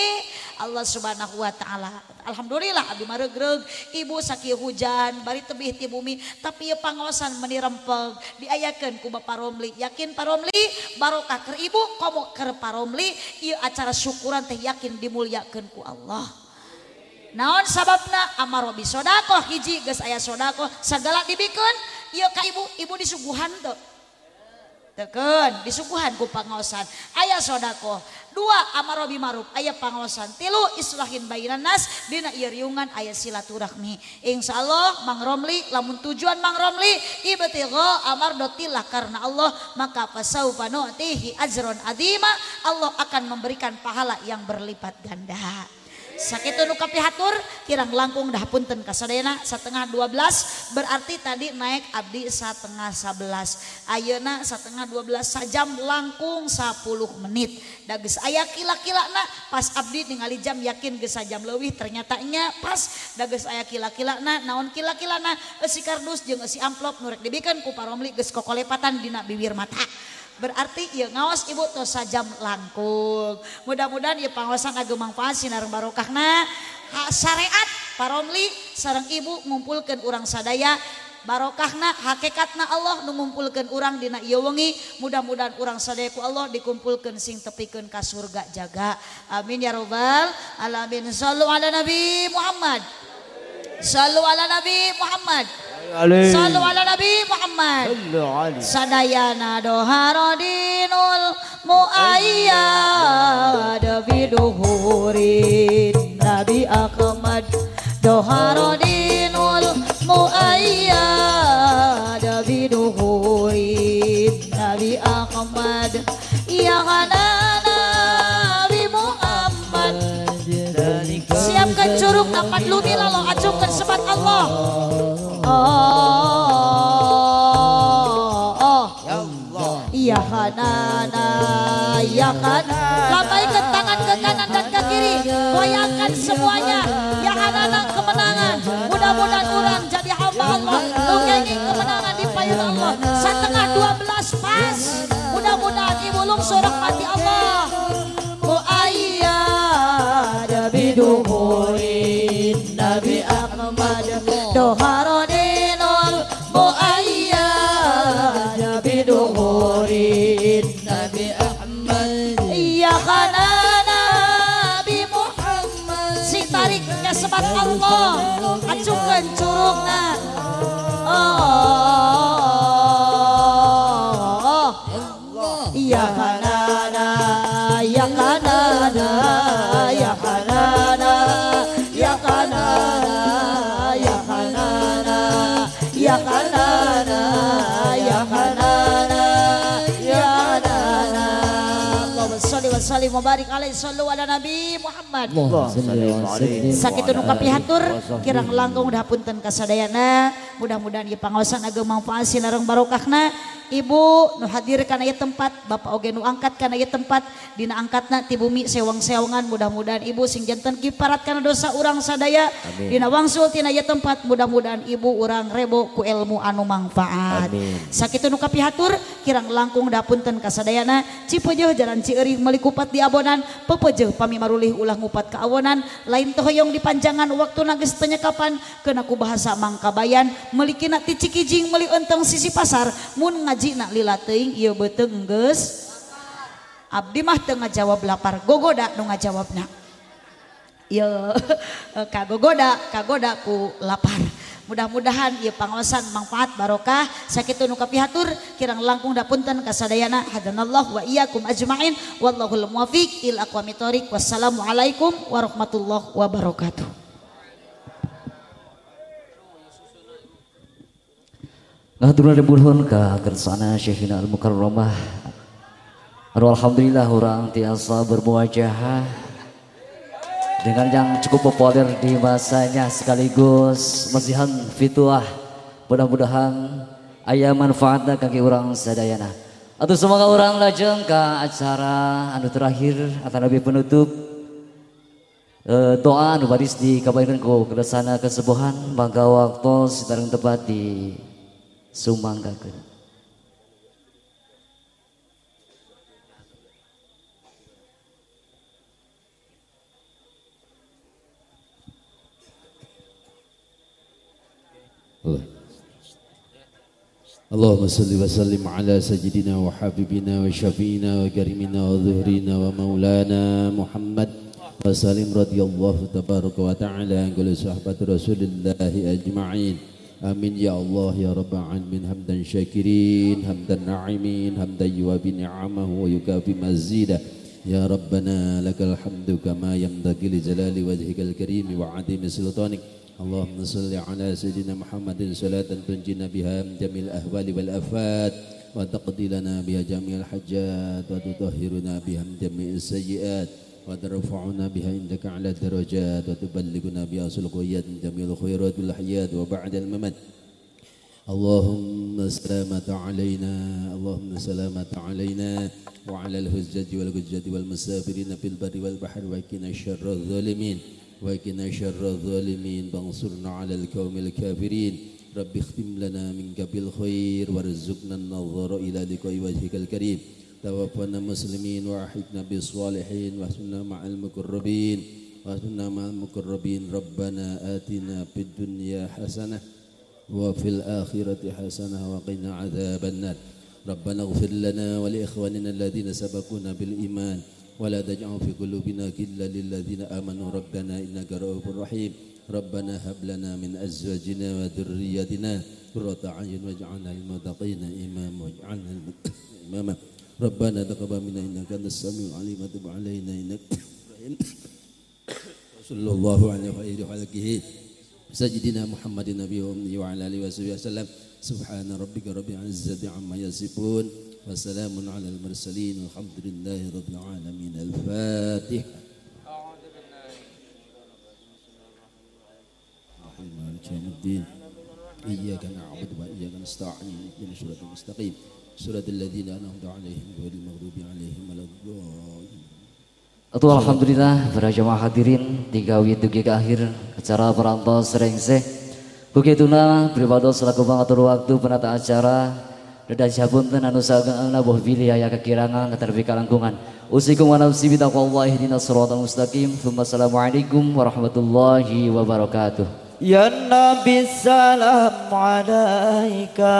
Allah subhanahu wa ta'ala. Alhamdulillah abdi maregreg. Ibu sakit hujan bari tebih tibu bumi tapi ya pangosan menirempeg. Diayakan ku Bapak Romli. Yakin Pak Romli? Barokah ke ibu komo ke Pak Romli. Ieu acara syukuran teh yakin dimulyakeun ku Allah. Naon sababna? Amaro sodako hiji geus aya sodako segala dibikeun ieu ka ibu ibu disuguhan tuh Teken, disuguhan ku pangaosan. Ayah sodako. Dua, amarobi maruf. Ayah pangaosan. Tilu, islahin bainan nas. Dina iya riungan ayah silaturahmi. Insya Allah, Mang Romli. Lamun tujuan Mang Romli. Ibetigo amar dotilah karena Allah. Maka pasau panu'tihi ajron adima. Allah akan memberikan pahala yang berlipat ganda. sakit nu kapihatur kirang langkung dah punten kasadayana setengah 12 berarti tadi naik abdi setengah 11 ayeuna setengah 12 sajam langkung 10 menit. Da geus aya kila-kilana pas abdi ningali jam yakin geus sajam leuwih ternyata nya pas. Da geus aya kila-kilana naon kila-kilana? Eusi kardus jeung eusi amplop nu rek dibikeun ku paromli geus kokolepatan dina bibir mata. berarti ya ngawas ibu tuh sajam langkung. Mudah-mudahan ya pangosan agak manfaat sinar barokah nah syariat paromli sarang ibu ngumpulkan orang sadaya barokahna. Hakikatna Allah nu ngumpulkeun orang dina ieu wengi. Mudah-mudahan orang sadayaku Allah dikumpulkan sing tepikeun ka surga jaga. Amin ya robbal alamin. Sallu ala nabi Muhammad. Sallu ala nabi Muhammad. Sallu ala Nabi Muhammad. Sadayana doharodinul muayyad biduhurin Nabi Ahmad doharodinul muayyad biduhurin Nabi Ahmad Ya Nabi Muhammad. Siapkan curug dapat lumila lo acungkan sebat Allah Allah. Ya Hanana, ya Hanana. Lambaikan tangan ke kanan dan ke kiri. Goyangkan semuanya. Ya Hanana kemenangan. Mudah-mudahan orang jadi hamba Allah. Nungengi kemenangan di payung Allah. Sallim wa barik alaihi sallu ala nabi Muhammad. Wa. Sakitu nu kapihatur kirang langkung dapunten kasadayana mudah-mudahan ieu pangosan agama manfaat larang barokahna. Ibu nu hadir kana ieu tempat Bapak Oge nu angkat kana ieu tempat Dina angkatna ti bumi sewang-sewangan mudah-mudahan Ibu sing janten kiparat kana dosa urang sadaya. Amin. Dina wangsul tina ieu tempat mudah-mudahan Ibu urang rebo ku ilmu anu manfaat. Sakitu nu kapihatur kirang langkung dapunten kasadayana. Cipeujeuh jalan Cieuring melikupat di Abonan pepejoh pami marulih ulah ngupat ka Awonan lain tohoyong dipanjangan waktu geus tanya kana kena ku bahasa Mangkabayan. Meuli kina ti Cikijing meuli enteng sisi pasar mun ngajina lila teuing ieu beuteung geus. Abdi mah teu ngajawab lapar gogoda nu ngajawabna Ieu kagogoda kagoda ku lapar. Mudah-mudahan ieu pangaosan manfaat barokah. Sakitu nu kapihatur kirang langkung dapunten kasadayana. Hadanallah wa iyyakum ajmain. Wallahul muwaffiq. Ila aqwamit thoriq. Wassalamu alaikum warahmatullahi wabarakatuh Ngaturna rebuhun ka kersana Syekhina Al Mukarramah. Aduh, alhamdulillah orang tiasa bermuajah dengan yang cukup populer di masanya sekaligus masihan fituah. Mudah-mudahan aya manfaatna kaki orang sadayana. Atau semoga orang lajeng ke acara anu terakhir atau nabi penutup Eh, doa anu baris dikabarkan ku keresana kesebuhan mangga waktu sekarang tepat di sumanggakeun. الله اللهم صل وسلم على سيدنا وحبيبنا وشفينا وكريمنا وظهرنا ومولانا محمد وسلم رضي الله تبارك وتعالى عن كل صحبة رسول الله أجمعين آمين. يا الله يا رب العالمين. حمدا شاكرين حمدا ناعمين حمدا يوافي نعمه ويكافي مزيدا يا ربنا لك الحمد كما ينبغي لجلال وجهك الكريم وعظيم سلطانك. اللهم صل على سيدنا محمد صلاة تنجينا بها من جميع الأهوال والآفات وتقضي لنا بها جميع الحاجات وتطهرنا بها من جميع السيئات. وترفعنا بها عندك على الدرجات وتبلغنا بها سلقيات جميع الخيرات والحياة وبعد الممات. اللهم سلامة علينا اللهم سلامة علينا وعلى الهجة والهجة والمسافرين في البر والبحر وكنا شر الظالمين وكنا شر الظالمين. وانصرنا على القوم الكافرين. رب اختم لنا منك بالخير وارزقنا النظر إلى لقاء وجهك الكريم. توفنا مسلمين وأحينا بالصالحين واحسنا مع المقربين واحسنا مع المقربين ربنا آتنا في الدنيا حسنة وفي الآخرة حسنة وقنا عذاب النار. ربنا اغفر لنا ولإخواننا الذين سبقونا بالإيمان ولا تجعل في قلوبنا كلا للذين آمنوا. ربنا إنك رؤوف رحيم. ربنا هب لنا من أزواجنا وذريتنا قرة أعين واجعلنا للمتقين إماما واجعلنا إماما. ربنا تقبل منا إنك أنت السميع العليم وتب علينا إنك صلى الله عليه وآله وخلقه سيدنا محمد النبي وأمه وعلى آله وصحبه وسلم. سبحان ربك رب العزة عما يصفون وسلام على المرسلين والحمد لله رب العالمين. الفاتحة. مالك يوم الدين إياك نعبد وإياك نستعين. اهدنا الصراط المستقيم. surat alladzina an'amta 'alaihim ghairil maghdubi 'alaihim waladdallin alhamdulillah para jamaah hadirin tiga dugi ke akhir acara perantos rengseh Bukituna beribadah selaku bangatur waktu penata acara. Dan syapunten anu sagana boh pilih aya kekirangan terbika langkungan. Usikum wa nafsi bi taqwallahi dinas siratal mustaqim. Thumma assalamualaikum warahmatullahi wabarakatuh. Ya nabi salam alaika.